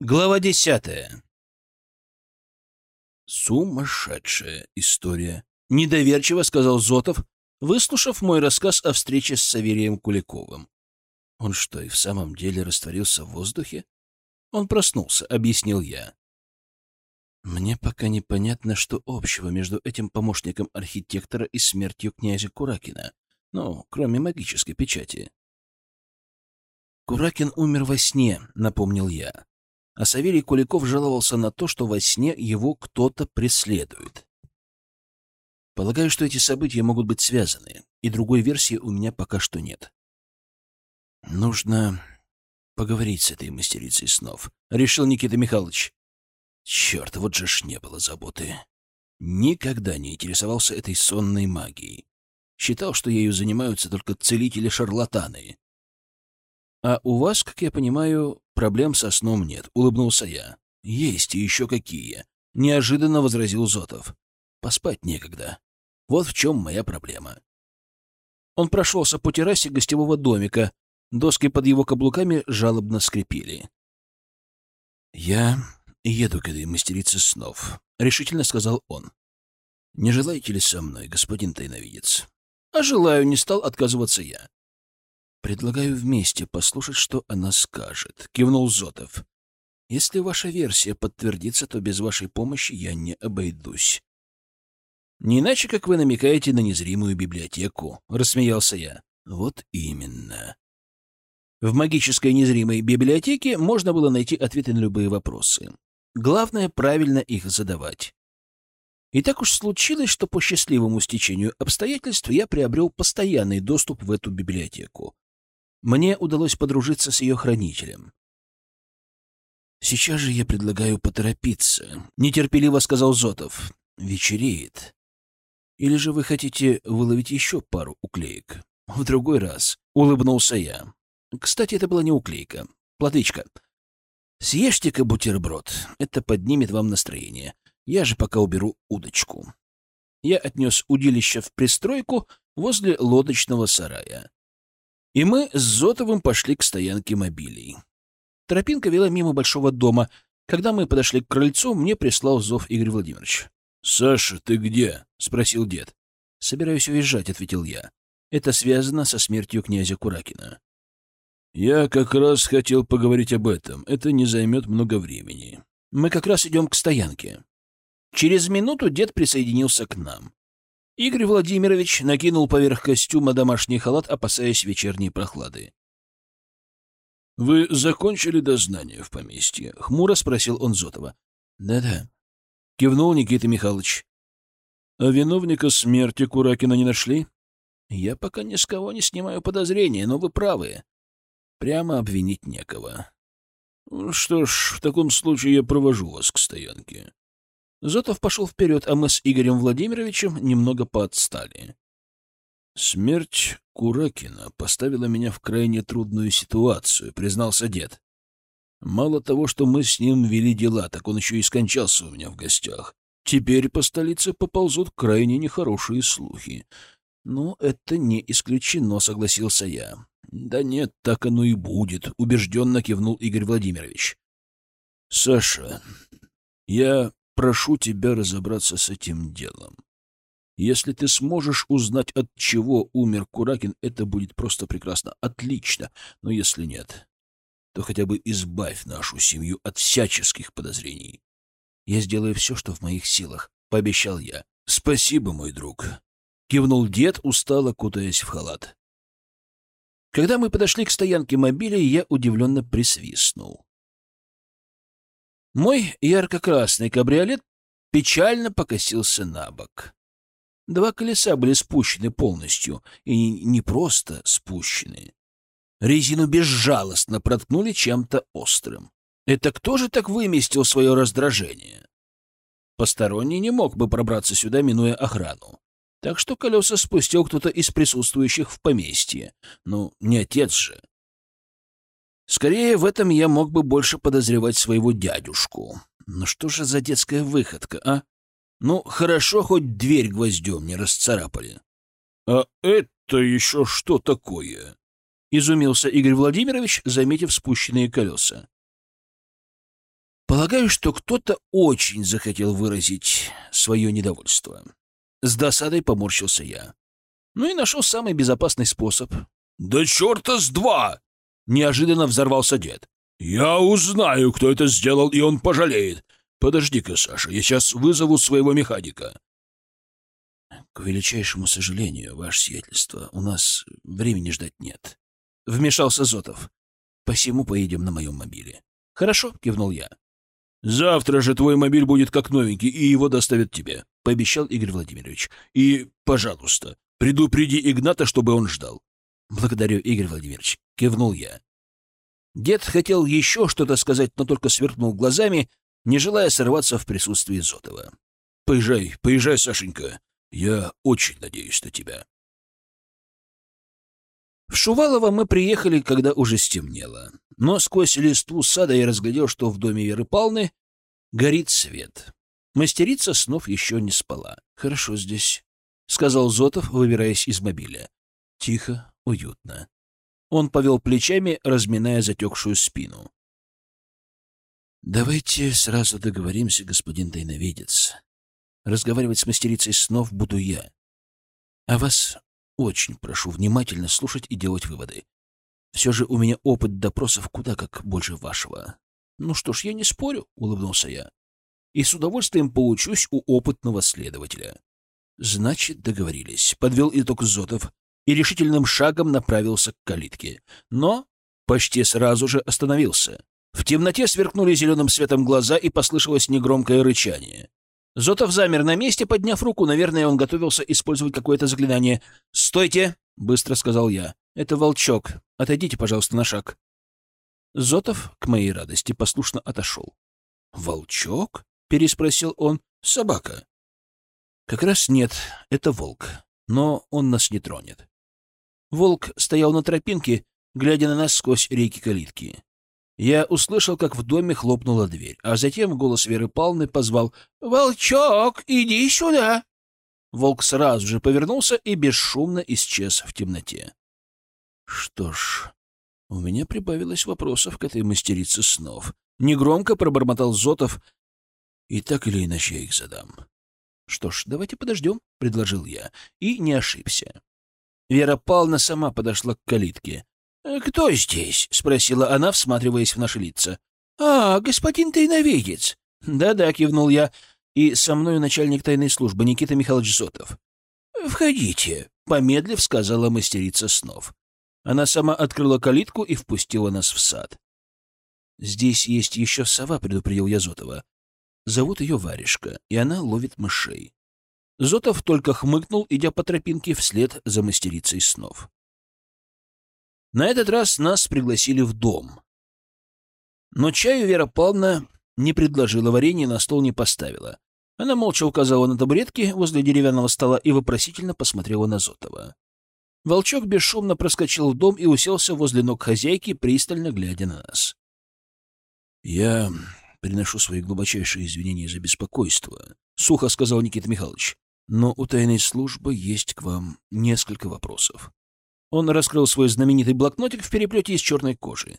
Глава десятая. Сумасшедшая история. Недоверчиво сказал Зотов, выслушав мой рассказ о встрече с Саверием Куликовым. Он что, и в самом деле растворился в воздухе? Он проснулся, объяснил я. Мне пока непонятно, что общего между этим помощником архитектора и смертью князя Куракина. Ну, кроме магической печати. Куракин умер во сне, напомнил я а Савелий Куликов жаловался на то, что во сне его кто-то преследует. Полагаю, что эти события могут быть связаны, и другой версии у меня пока что нет. Нужно поговорить с этой мастерицей снов, — решил Никита Михайлович. Черт, вот же ж не было заботы. Никогда не интересовался этой сонной магией. Считал, что ею занимаются только целители-шарлатаны. А у вас, как я понимаю, проблем со сном нет, — улыбнулся я. Есть и еще какие, — неожиданно возразил Зотов. Поспать некогда. Вот в чем моя проблема. Он прошелся по террасе гостевого домика. Доски под его каблуками жалобно скрипели. «Я еду к этой мастерице снов», — решительно сказал он. «Не желаете ли со мной, господин тайновидец?» «А желаю», — не стал отказываться я. «Предлагаю вместе послушать, что она скажет», — кивнул Зотов. «Если ваша версия подтвердится, то без вашей помощи я не обойдусь». «Не иначе, как вы намекаете на незримую библиотеку», — рассмеялся я. «Вот именно». В магической незримой библиотеке можно было найти ответы на любые вопросы. Главное — правильно их задавать. И так уж случилось, что по счастливому стечению обстоятельств я приобрел постоянный доступ в эту библиотеку. Мне удалось подружиться с ее хранителем. «Сейчас же я предлагаю поторопиться», — нетерпеливо сказал Зотов. «Вечереет. Или же вы хотите выловить еще пару уклеек?» «В другой раз», — улыбнулся я. «Кстати, это была не уклейка. Платычка. Съешьте-ка бутерброд. Это поднимет вам настроение. Я же пока уберу удочку». Я отнес удилище в пристройку возле лодочного сарая. И мы с Зотовым пошли к стоянке мобилей. Тропинка вела мимо большого дома. Когда мы подошли к крыльцу, мне прислал зов Игорь Владимирович. — Саша, ты где? — спросил дед. — Собираюсь уезжать, — ответил я. Это связано со смертью князя Куракина. — Я как раз хотел поговорить об этом. Это не займет много времени. Мы как раз идем к стоянке. Через минуту дед присоединился к нам. Игорь Владимирович накинул поверх костюма домашний халат, опасаясь вечерней прохлады. — Вы закончили дознание в поместье? — хмуро спросил он Зотова. «Да — Да-да, — кивнул Никита Михайлович. — А виновника смерти Куракина не нашли? — Я пока ни с кого не снимаю подозрения, но вы правы. Прямо обвинить некого. — Что ж, в таком случае я провожу вас к стоянке. Зотов пошел вперед, а мы с Игорем Владимировичем немного поотстали. «Смерть Куракина поставила меня в крайне трудную ситуацию», — признался дед. «Мало того, что мы с ним вели дела, так он еще и скончался у меня в гостях. Теперь по столице поползут крайне нехорошие слухи». «Ну, это не исключено», — согласился я. «Да нет, так оно и будет», — убежденно кивнул Игорь Владимирович. «Саша, я прошу тебя разобраться с этим делом. Если ты сможешь узнать, от чего умер Куракин, это будет просто прекрасно. Отлично. Но если нет, то хотя бы избавь нашу семью от всяческих подозрений. Я сделаю все, что в моих силах, — пообещал я. — Спасибо, мой друг. — кивнул дед, устало кутаясь в халат. Когда мы подошли к стоянке мобиля, я удивленно присвистнул. Мой ярко-красный кабриолет печально покосился на бок. Два колеса были спущены полностью, и не просто спущены. Резину безжалостно проткнули чем-то острым. Это кто же так выместил свое раздражение? Посторонний не мог бы пробраться сюда, минуя охрану. Так что колеса спустил кто-то из присутствующих в поместье. Ну, не отец же. Скорее, в этом я мог бы больше подозревать своего дядюшку. Но что же за детская выходка, а? Ну, хорошо, хоть дверь гвоздем не расцарапали. — А это еще что такое? — изумился Игорь Владимирович, заметив спущенные колеса. Полагаю, что кто-то очень захотел выразить свое недовольство. С досадой поморщился я. Ну и нашел самый безопасный способ. «Да черта с два!» — неожиданно взорвался дед. «Я узнаю, кто это сделал, и он пожалеет. Подожди-ка, Саша, я сейчас вызову своего механика». «К величайшему сожалению, ваше сиятельство, у нас времени ждать нет», — вмешался Зотов. «Посему поедем на моем мобиле». «Хорошо», — кивнул я. «Завтра же твой мобиль будет как новенький, и его доставят тебе», — пообещал Игорь Владимирович. «И, пожалуйста, предупреди Игната, чтобы он ждал». «Благодарю, Игорь Владимирович», — кивнул я. Дед хотел еще что-то сказать, но только сверкнул глазами, не желая сорваться в присутствии Зотова. «Поезжай, поезжай, Сашенька. Я очень надеюсь на тебя». В Шувалово мы приехали, когда уже стемнело. Но сквозь листву сада я разглядел, что в доме Веры Палны горит свет. Мастерица снов еще не спала. «Хорошо здесь», — сказал Зотов, выбираясь из мобиля. «Тихо, уютно». Он повел плечами, разминая затекшую спину. «Давайте сразу договоримся, господин тайновидец. Разговаривать с мастерицей снов буду я. А вас очень прошу внимательно слушать и делать выводы. Все же у меня опыт допросов куда как больше вашего. Ну что ж, я не спорю, — улыбнулся я. И с удовольствием поучусь у опытного следователя. Значит, договорились. Подвел итог Зотов и решительным шагом направился к калитке. Но почти сразу же остановился. В темноте сверкнули зеленым светом глаза и послышалось негромкое рычание. Зотов замер на месте, подняв руку. Наверное, он готовился использовать какое-то заклинание. «Стойте!» — быстро сказал я. «Это волчок. Отойдите, пожалуйста, на шаг». Зотов, к моей радости, послушно отошел. «Волчок?» — переспросил он. «Собака». «Как раз нет, это волк. Но он нас не тронет». Волк стоял на тропинке, глядя на нас сквозь рейки калитки. Я услышал, как в доме хлопнула дверь, а затем голос Веры Павловны позвал «Волчок, иди сюда!» Волк сразу же повернулся и бесшумно исчез в темноте. Что ж, у меня прибавилось вопросов к этой мастерице снов. Негромко пробормотал Зотов, и так или иначе я их задам. Что ж, давайте подождем, — предложил я, и не ошибся. Вера Павловна сама подошла к калитке. Э, «Кто здесь?» — спросила она, всматриваясь в наши лица. «А, господин тайновидец!» «Да-да», — кивнул я, и со мной начальник тайной службы Никита Михайлович Зотов. «Входите», — помедлив сказала мастерица снов. Она сама открыла калитку и впустила нас в сад. «Здесь есть еще сова», — предупредил я Зотова. «Зовут ее Варежка, и она ловит мышей». Зотов только хмыкнул, идя по тропинке вслед за мастерицей снов. На этот раз нас пригласили в дом. Но чаю Вера Павловна не предложила, варенье на стол не поставила. Она молча указала на табуретки возле деревянного стола и вопросительно посмотрела на Зотова. Волчок бесшумно проскочил в дом и уселся возле ног хозяйки, пристально глядя на нас. «Я приношу свои глубочайшие извинения за беспокойство», — сухо сказал Никита Михайлович. «Но у тайной службы есть к вам несколько вопросов». Он раскрыл свой знаменитый блокнотик в переплете из черной кожи.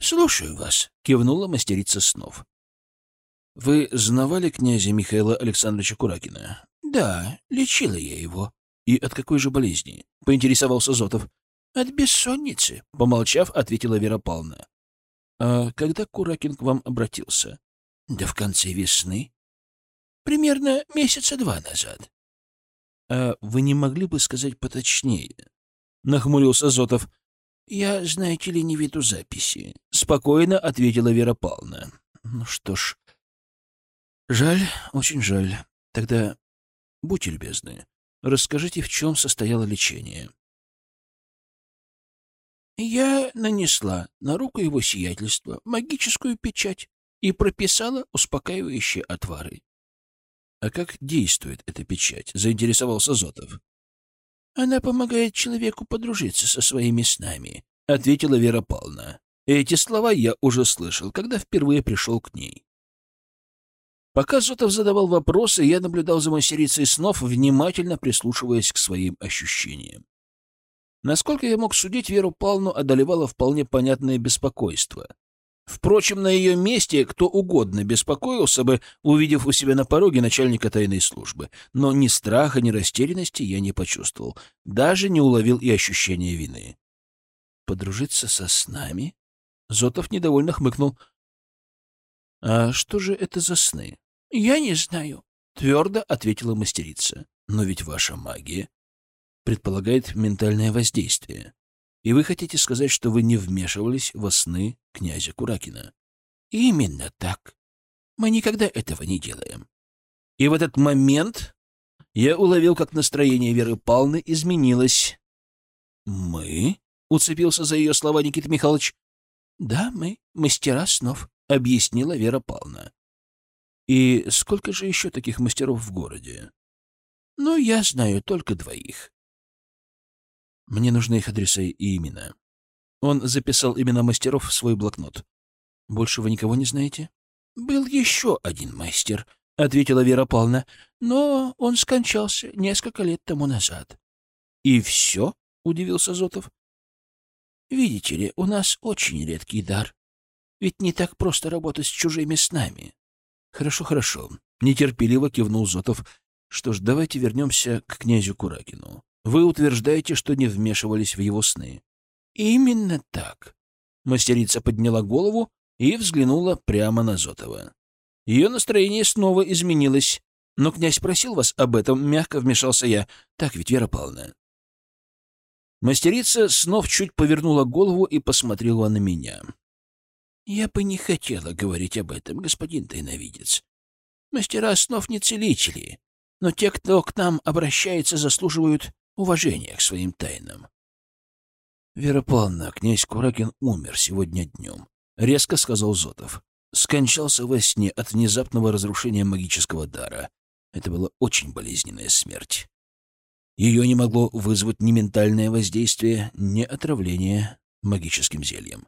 «Слушаю вас», — кивнула мастерица снов. «Вы знавали князя Михаила Александровича Куракина?» «Да, лечила я его». «И от какой же болезни?» — поинтересовался Зотов. «От бессонницы», — помолчав, ответила Вера Павловна. «А когда Куракин к вам обратился?» «Да в конце весны. Примерно месяца два назад». «А вы не могли бы сказать поточнее?» — нахмурился Зотов. «Я, знаете ли, не веду записи», — спокойно ответила Вера Павловна. «Ну что ж, жаль, очень жаль. Тогда будьте любезны, расскажите, в чем состояло лечение». Я нанесла на руку его сиятельства магическую печать и прописала успокаивающие отвары. — А как действует эта печать? — заинтересовался Зотов. Она помогает человеку подружиться со своими снами, — ответила Вера Павловна. Эти слова я уже слышал, когда впервые пришел к ней. Пока Зотов задавал вопросы, я наблюдал за мастерицей снов, внимательно прислушиваясь к своим ощущениям. Насколько я мог судить, Веру Павловну одолевало вполне понятное беспокойство. Впрочем, на ее месте кто угодно беспокоился бы, увидев у себя на пороге начальника тайной службы. Но ни страха, ни растерянности я не почувствовал. Даже не уловил и ощущения вины. «Подружиться со снами?» Зотов недовольно хмыкнул. «А что же это за сны?» «Я не знаю», — твердо ответила мастерица. «Но ведь ваша магия предполагает ментальное воздействие. И вы хотите сказать, что вы не вмешивались во сны князя Куракина? Именно так. Мы никогда этого не делаем. И в этот момент я уловил, как настроение Веры Павловны изменилось. «Мы?» — уцепился за ее слова Никита Михайлович. «Да, мы, мастера снов», — объяснила Вера Павловна. «И сколько же еще таких мастеров в городе?» «Ну, я знаю только двоих. Мне нужны их адреса и имена. Он записал имена мастеров в свой блокнот. Больше вы никого не знаете? Был еще один мастер, — ответила Вера Павловна, — но он скончался несколько лет тому назад. — И все? — удивился Зотов. — Видите ли, у нас очень редкий дар. Ведь не так просто работать с чужими снами. — Хорошо, хорошо. Нетерпеливо кивнул Зотов. Что ж, давайте вернемся к князю Куракину. Вы утверждаете, что не вмешивались в его сны. Именно так. Мастерица подняла голову и взглянула прямо на Зотова. Ее настроение снова изменилось. Но князь просил вас об этом, мягко вмешался я. Так ведь, Вера Павловна. Мастерица снова чуть повернула голову и посмотрела на меня. Я бы не хотела говорить об этом, господин тайновидец. Мастера снов не целители, но те, кто к нам обращается, заслуживают уважения к своим тайнам. «Вера Павловна, князь Куракин умер сегодня днем», — резко сказал Зотов. Скончался во сне от внезапного разрушения магического дара. Это была очень болезненная смерть. Ее не могло вызвать ни ментальное воздействие, ни отравление магическим зельем.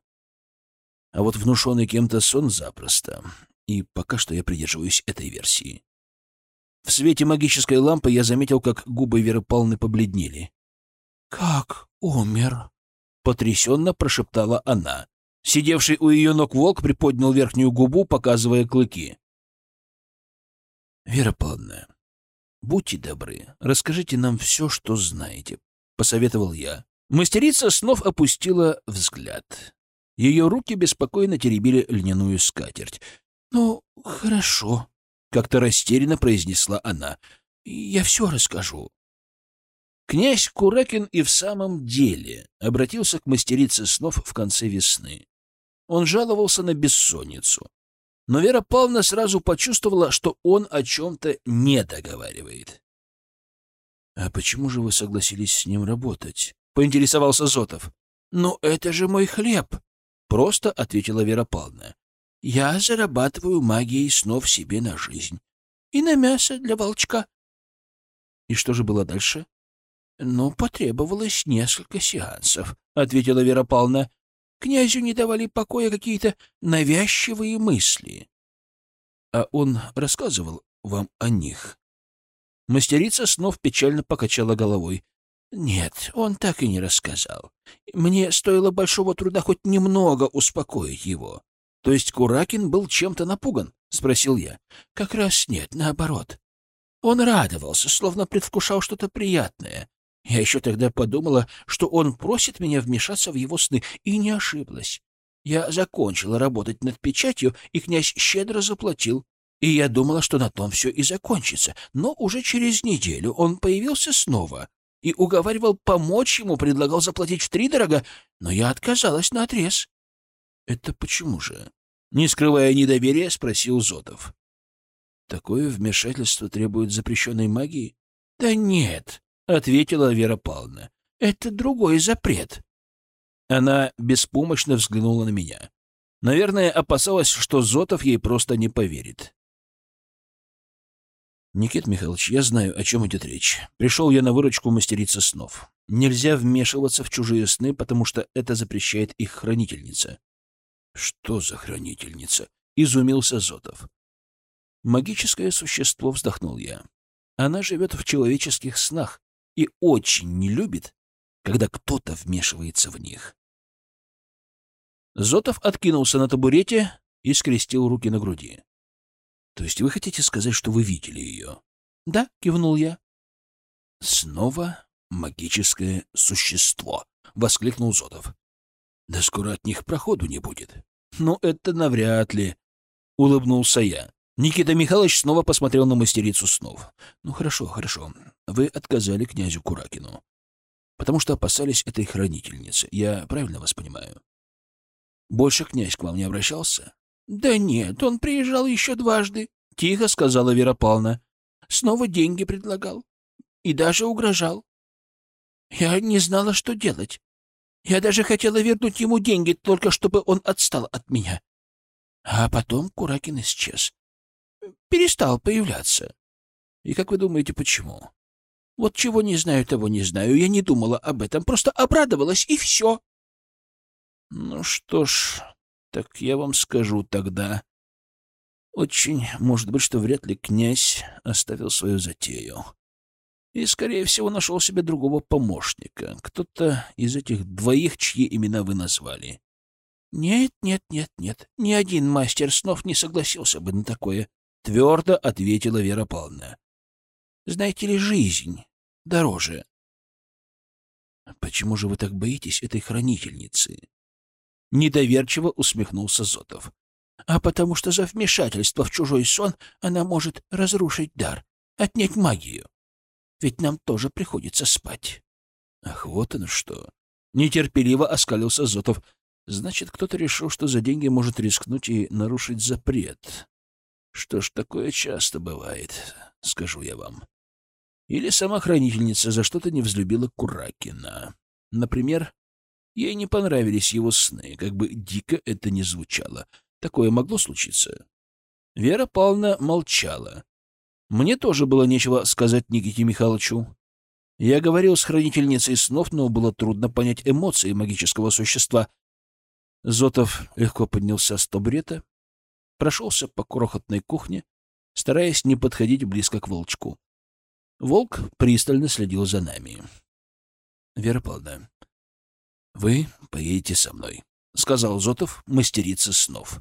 А вот внушенный кем-то сон запросто. И пока что я придерживаюсь этой версии. В свете магической лампы я заметил, как губы Веры Павловны побледнели. «Как умер?» — потрясенно прошептала она. Сидевший у ее ног волк приподнял верхнюю губу, показывая клыки. «Вера Павловна, будьте добры, расскажите нам все, что знаете», — посоветовал я. Мастерица снов опустила взгляд. Ее руки беспокойно теребили льняную скатерть. «Ну, хорошо», как-то растерянно произнесла она. «Я все расскажу». Князь Куракин и в самом деле обратился к мастерице снов в конце весны. Он жаловался на бессонницу. Но Вера Павловна сразу почувствовала, что он о чем-то не договаривает. «А почему же вы согласились с ним работать?» — поинтересовался Зотов. «Ну, это же мой хлеб», — просто ответила Вера Павловна. Я зарабатываю магией снов себе на жизнь. И на мясо для волчка. И что же было дальше? Ну, потребовалось несколько сеансов, — ответила Вера Павловна. Князю не давали покоя какие-то навязчивые мысли. А он рассказывал вам о них? Мастерица снов печально покачала головой. Нет, он так и не рассказал. Мне стоило большого труда хоть немного успокоить его. То есть Куракин был чем-то напуган? — спросил я. — Как раз нет, наоборот. Он радовался, словно предвкушал что-то приятное. Я еще тогда подумала, что он просит меня вмешаться в его сны, и не ошиблась. Я закончила работать над печатью, и князь щедро заплатил. И я думала, что на том все и закончится. Но уже через неделю он появился снова и уговаривал помочь ему, предлагал заплатить втридорога, но я отказалась наотрез. «Это почему же?» Не скрывая недоверия, спросил Зотов. «Такое вмешательство требует запрещенной магии?» «Да нет», — ответила Вера Павловна. «Это другой запрет». Она беспомощно взглянула на меня. Наверное, опасалась, что Зотов ей просто не поверит. «Никит Михайлович, я знаю, о чем идет речь. Пришел я на выручку мастерицы снов. Нельзя вмешиваться в чужие сны, потому что это запрещает их хранительница. Что за хранительница? Изумился Зотов. Магическое существо, вздохнул я. Она живет в человеческих снах и очень не любит, когда кто-то вмешивается в них. Зотов откинулся на табурете и скрестил руки на груди. — То есть вы хотите сказать, что вы видели ее? — Да, — кивнул я. — Снова магическое существо, — воскликнул Зотов. — Да скоро от них проходу не будет. — Ну, это навряд ли, — улыбнулся я. Никита Михайлович снова посмотрел на мастерицу снов. — Ну, хорошо, хорошо. Вы отказали князю Куракину, потому что опасались этой хранительницы. Я правильно вас понимаю? Больше князь к вам не обращался? — Да нет, он приезжал еще дважды, — тихо сказала Вера Павловна. — Снова деньги предлагал. И даже угрожал. Я не знала, что делать. Я даже хотела вернуть ему деньги, только чтобы он отстал от меня. А потом Куракин исчез. Перестал появляться. И как вы думаете, почему? Вот чего не знаю, того не знаю. Я не думала об этом, просто обрадовалась, и все. Ну что ж, так я вам скажу тогда. Очень может быть, что вряд ли князь оставил свою затею и, скорее всего, нашел себе другого помощника, кто-то из этих двоих, чьи имена вы назвали. «Нет, нет, нет, нет, ни один мастер снов не согласился бы на такое», — твердо ответила Вера Павловна. «Знаете ли, жизнь дороже». «Почему же вы так боитесь этой хранительницы?» Недоверчиво усмехнулся Зотов. «А потому что за вмешательство в чужой сон она может разрушить дар, отнять магию. Ведь нам тоже приходится спать. Ах, вот оно что. Нетерпеливо оскалился Зотов. Значит, кто-то решил, что за деньги может рискнуть и нарушить запрет. Что ж, такое часто бывает, скажу я вам. Или сама хранительница за что-то не взлюбила Куракина. Например, ей не понравились его сны, как бы дико это ни звучало. Такое могло случиться? Вера Павловна молчала. Мне тоже было нечего сказать Никите Михайловичу. Я говорил с хранительницей снов, но было трудно понять эмоции магического существа. Зотов легко поднялся с табурета, прошелся по крохотной кухне, стараясь не подходить близко к волчку. Волк пристально следил за нами. — Вера Павловна, вы поедете со мной, — сказал Зотов, мастерица снов.